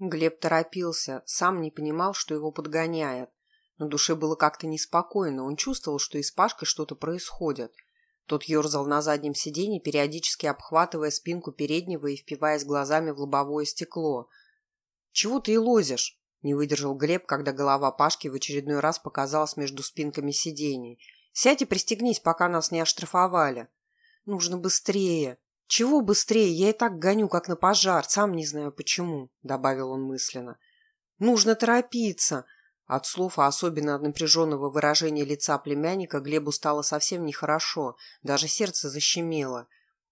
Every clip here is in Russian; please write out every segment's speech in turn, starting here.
Глеб торопился, сам не понимал, что его подгоняет. На душе было как-то неспокойно, он чувствовал, что и с Пашкой что-то происходит. Тот ерзал на заднем сиденье, периодически обхватывая спинку переднего и впиваясь глазами в лобовое стекло. «Чего ты и лозишь?» – не выдержал Глеб, когда голова Пашки в очередной раз показалась между спинками сидений. «Сядь и пристегнись, пока нас не оштрафовали». «Нужно быстрее», «Чего быстрее? Я и так гоню, как на пожар, сам не знаю почему», — добавил он мысленно. «Нужно торопиться!» От слов, а особенно от напряженного выражения лица племянника, Глебу стало совсем нехорошо, даже сердце защемело.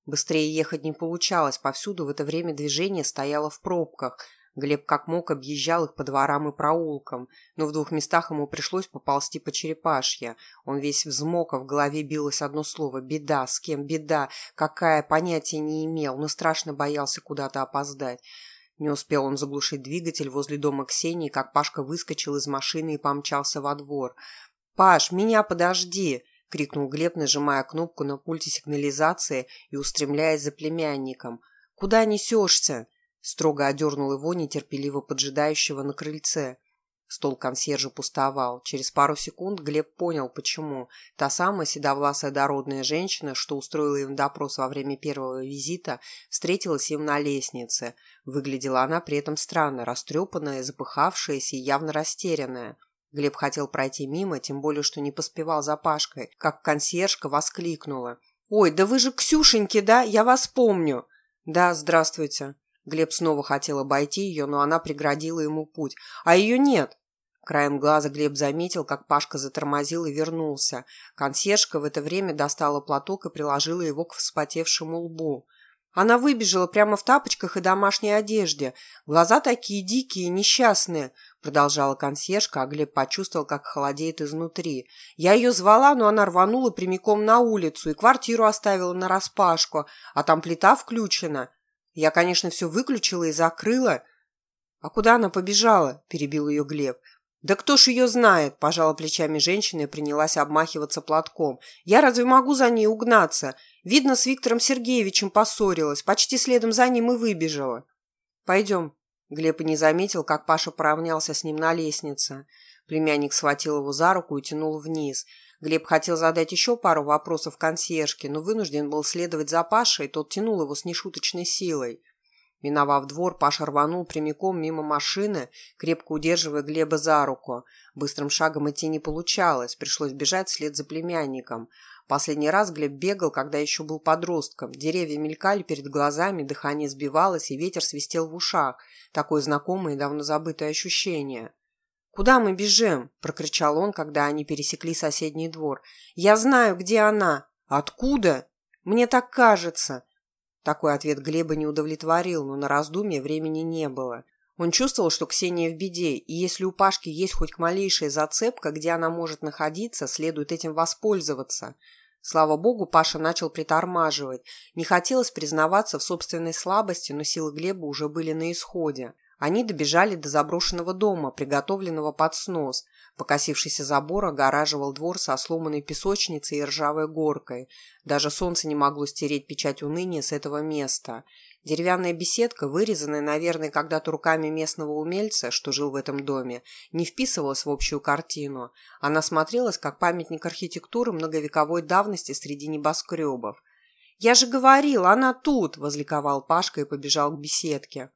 Быстрее ехать не получалось, повсюду в это время движение стояло в пробках — Глеб как мог объезжал их по дворам и проулкам, но в двух местах ему пришлось поползти по черепашье. Он весь взмок, а в голове билось одно слово «беда». С кем беда? Какая? Понятия не имел, но страшно боялся куда-то опоздать. Не успел он заглушить двигатель возле дома Ксении, как Пашка выскочил из машины и помчался во двор. «Паш, меня подожди!» — крикнул Глеб, нажимая кнопку на пульте сигнализации и устремляясь за племянником. «Куда несешься?» Строго одернул его, нетерпеливо поджидающего на крыльце. Стол консьержа пустовал. Через пару секунд Глеб понял, почему. Та самая седовласая дородная женщина, что устроила им допрос во время первого визита, встретилась им на лестнице. Выглядела она при этом странно, растрепанная, запыхавшаяся и явно растерянная. Глеб хотел пройти мимо, тем более, что не поспевал за Пашкой, как консьержка воскликнула. «Ой, да вы же Ксюшеньки, да? Я вас помню!» «Да, здравствуйте!» Глеб снова хотел обойти ее, но она преградила ему путь. «А ее нет!» Краем глаза Глеб заметил, как Пашка затормозил и вернулся. Консьержка в это время достала платок и приложила его к вспотевшему лбу. Она выбежала прямо в тапочках и домашней одежде. Глаза такие дикие, несчастные, продолжала консьержка, а Глеб почувствовал, как холодеет изнутри. Я ее звала, но она рванула прямиком на улицу и квартиру оставила нараспашку, а там плита включена. Я, конечно, все выключила и закрыла. А куда она побежала? Перебил ее Глеб. Да кто ж ее знает? Пожала плечами женщина и принялась обмахиваться платком. Я разве могу за ней угнаться? Видно, с Виктором Сергеевичем поссорилась. Почти следом за ним и выбежала. Пойдем. Глеб и не заметил, как Паша поравнялся с ним на лестнице. Племянник схватил его за руку и тянул вниз – Глеб хотел задать еще пару вопросов консьержке, но вынужден был следовать за Пашей, тот тянул его с нешуточной силой. Миновав двор, Паша рванул прямиком мимо машины, крепко удерживая Глеба за руку. Быстрым шагом идти не получалось, пришлось бежать вслед за племянником. Последний раз Глеб бегал, когда еще был подростком. Деревья мелькали перед глазами, дыхание сбивалось, и ветер свистел в ушах. Такое знакомое и давно забытое ощущение. «Куда мы бежим?» – прокричал он, когда они пересекли соседний двор. «Я знаю, где она!» «Откуда?» «Мне так кажется!» Такой ответ Глеба не удовлетворил, но на раздумье времени не было. Он чувствовал, что Ксения в беде, и если у Пашки есть хоть малейшая зацепка, где она может находиться, следует этим воспользоваться. Слава богу, Паша начал притормаживать. Не хотелось признаваться в собственной слабости, но силы Глеба уже были на исходе. Они добежали до заброшенного дома, приготовленного под снос. Покосившийся забор огораживал двор со сломанной песочницей и ржавой горкой. Даже солнце не могло стереть печать уныния с этого места. Деревянная беседка, вырезанная, наверное, когда-то руками местного умельца, что жил в этом доме, не вписывалась в общую картину. Она смотрелась как памятник архитектуры многовековой давности среди небоскребов. «Я же говорил, она тут!» – возликовал Пашка и побежал к беседке.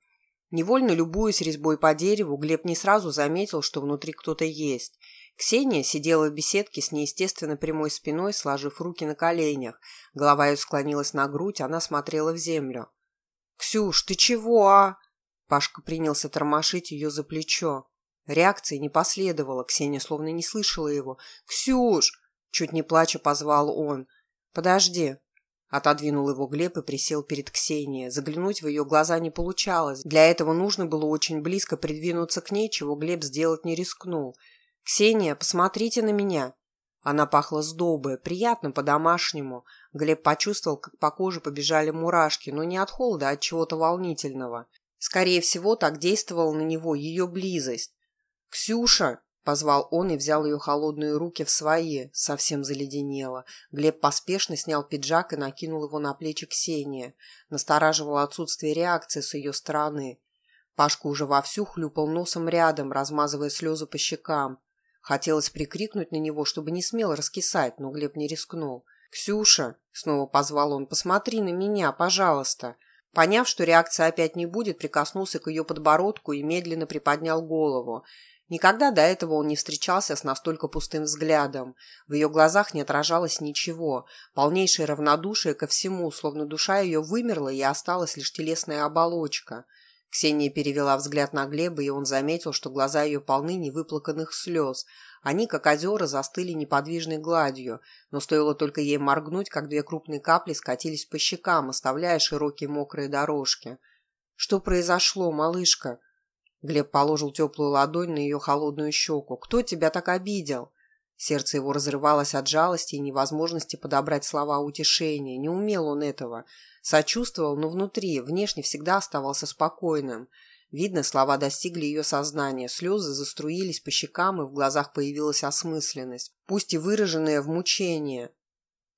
Невольно любуясь резьбой по дереву, Глеб не сразу заметил, что внутри кто-то есть. Ксения сидела в беседке с неестественно прямой спиной, сложив руки на коленях. Голова ее склонилась на грудь, она смотрела в землю. «Ксюш, ты чего, а?» Пашка принялся тормошить ее за плечо. Реакции не последовало, Ксения словно не слышала его. «Ксюш!» – чуть не плача позвал он. «Подожди, Отодвинул его Глеб и присел перед Ксенией. Заглянуть в ее глаза не получалось. Для этого нужно было очень близко придвинуться к ней, чего Глеб сделать не рискнул. «Ксения, посмотрите на меня!» Она пахла сдобой, приятно по-домашнему. Глеб почувствовал, как по коже побежали мурашки, но не от холода, а от чего-то волнительного. Скорее всего, так действовала на него ее близость. «Ксюша!» Позвал он и взял ее холодные руки в свои, совсем заледенело. Глеб поспешно снял пиджак и накинул его на плечи Ксении. Настораживало отсутствие реакции с ее стороны. Пашка уже вовсю хлюпал носом рядом, размазывая слезы по щекам. Хотелось прикрикнуть на него, чтобы не смело раскисать, но Глеб не рискнул. «Ксюша!» – снова позвал он. «Посмотри на меня, пожалуйста!» Поняв, что реакции опять не будет, прикоснулся к ее подбородку и медленно приподнял голову. Никогда до этого он не встречался с настолько пустым взглядом. В ее глазах не отражалось ничего. Полнейшее равнодушие ко всему, словно душа ее вымерла и осталась лишь телесная оболочка. Ксения перевела взгляд на Глеба, и он заметил, что глаза ее полны невыплаканных слез. Они, как озера, застыли неподвижной гладью, но стоило только ей моргнуть, как две крупные капли скатились по щекам, оставляя широкие мокрые дорожки. «Что произошло, малышка?» Глеб положил теплую ладонь на ее холодную щеку. «Кто тебя так обидел?» Сердце его разрывалось от жалости и невозможности подобрать слова утешения. Не умел он этого. Сочувствовал, но внутри, внешне всегда оставался спокойным. Видно, слова достигли ее сознания, слезы заструились по щекам, и в глазах появилась осмысленность, пусть и выраженная в мучении.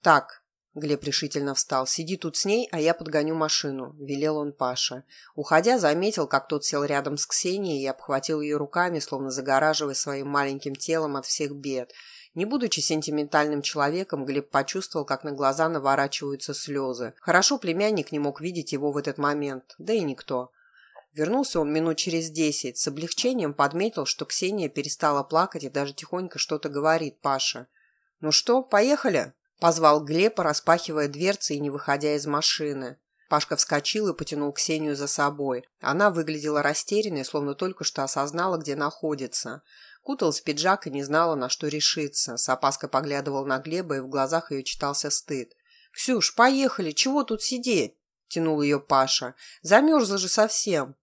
«Так», — Глеб решительно встал, — «сиди тут с ней, а я подгоню машину», — велел он Паше. Уходя, заметил, как тот сел рядом с Ксенией и обхватил ее руками, словно загораживая своим маленьким телом от всех бед — не будучи сентиментальным человеком, Глеб почувствовал, как на глаза наворачиваются слезы. Хорошо племянник не мог видеть его в этот момент, да и никто. Вернулся он минут через десять, с облегчением подметил, что Ксения перестала плакать и даже тихонько что-то говорит Паше. «Ну что, поехали?» – позвал Глеб, распахивая дверцы и не выходя из машины. Пашка вскочил и потянул Ксению за собой. Она выглядела растерянной, словно только что осознала, где находится. Куталась в пиджак и не знала, на что решиться. С опаской поглядывал на Глеба, и в глазах ее читался стыд. «Ксюш, поехали! Чего тут сидеть?» – тянул ее Паша. «Замерзла же совсем!»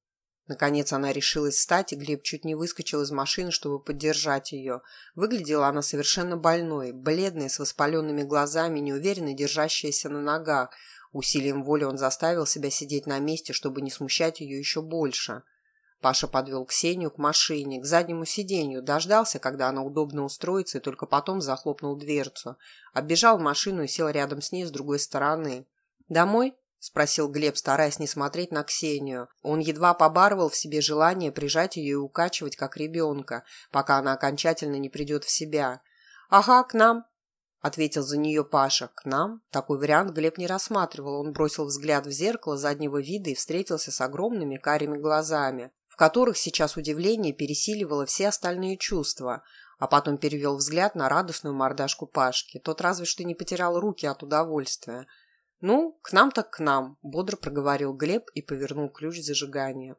Наконец она решилась встать, и Глеб чуть не выскочил из машины, чтобы поддержать ее. Выглядела она совершенно больной, бледной, с воспаленными глазами, неуверенно держащаяся на ногах. Усилием воли он заставил себя сидеть на месте, чтобы не смущать ее еще больше. Паша подвел Ксению к машине, к заднему сиденью, дождался, когда она удобно устроится, и только потом захлопнул дверцу. Оббежал машину и сел рядом с ней с другой стороны. «Домой?» – спросил Глеб, стараясь не смотреть на Ксению. Он едва побарывал в себе желание прижать ее и укачивать, как ребенка, пока она окончательно не придет в себя. «Ага, к нам», — ответил за нее Паша. «К нам?» Такой вариант Глеб не рассматривал. Он бросил взгляд в зеркало заднего вида и встретился с огромными карими глазами которых сейчас удивление пересиливало все остальные чувства, а потом перевел взгляд на радостную мордашку Пашки. Тот разве что не потерял руки от удовольствия. «Ну, к нам так к нам», – бодро проговорил Глеб и повернул ключ зажигания.